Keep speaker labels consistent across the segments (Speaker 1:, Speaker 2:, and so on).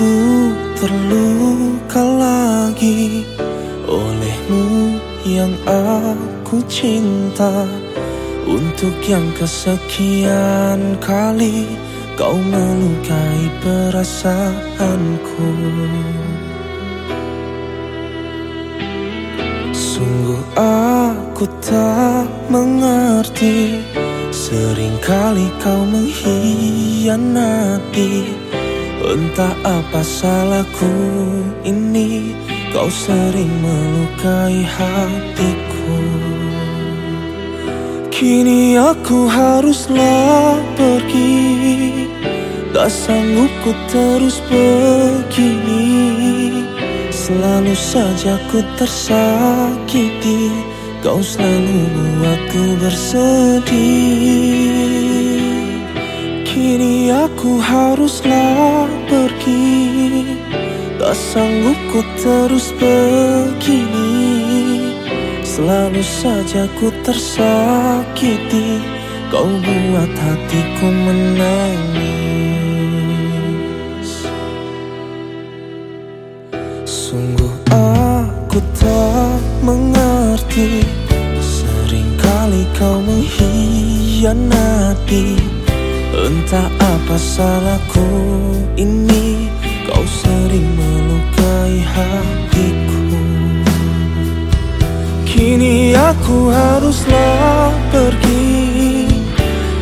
Speaker 1: Ku terluka lagi olehmu yang aku cinta. Untuk yang kesekian kali kau melukai perasaanku. Sungguh aku tak mengerti Seringkali kau mengkhianati Entah apa salahku ini Kau sering melukai hatiku. Kini aku haruslah pergi Tak sanggup ku terus begini Selalu saja ku tersakiti Kau selalu buatku bersedih Kini aku haruslah pergi. Tak sanggup ku terus begini. Selalu saja ku tersakiti. Kau buat hatiku menangis. Sungguh aku tak mengerti. Seringkali kau mengkhianati Entah apa salahku ini Kau sering melukai hatiku. Kini aku haruslah pergi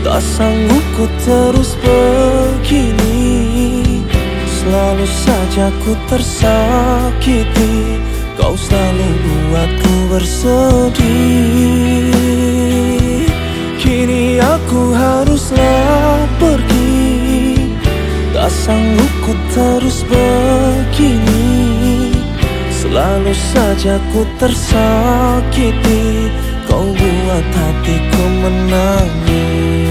Speaker 1: Tak sanggup ku terus begini. Selalu saja ku tersakiti Kau selalu buatku bersedih. Kini aku haruslah Tak sanggup ku terus begini Selalu saja ku tersakiti. Kau buat hatiku menangis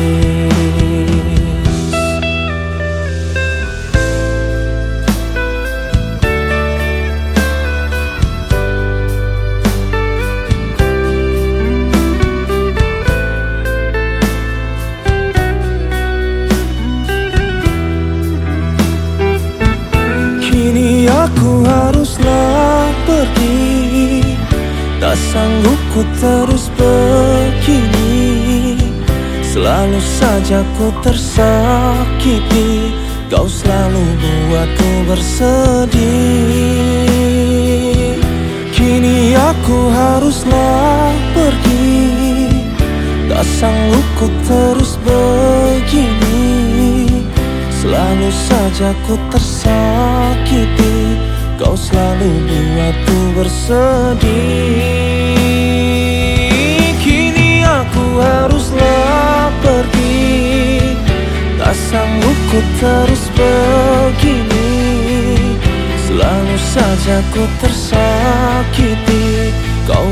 Speaker 1: Tak sanggup ku terus begini Selalu saja ku tersakiti. Kau selalu buatku bersedih. Kini aku haruslah pergi. Tak sanggup ku terus begini Selalu saja ku tersakiti Kau selalu buatku bersedih. Kini aku haruslah pergi. Tak sanggup ku terus begini. Selalu saja ku tersakiti. Kau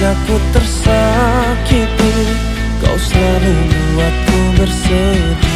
Speaker 1: saja ku tersakiti. Kau selalu buatku bersedih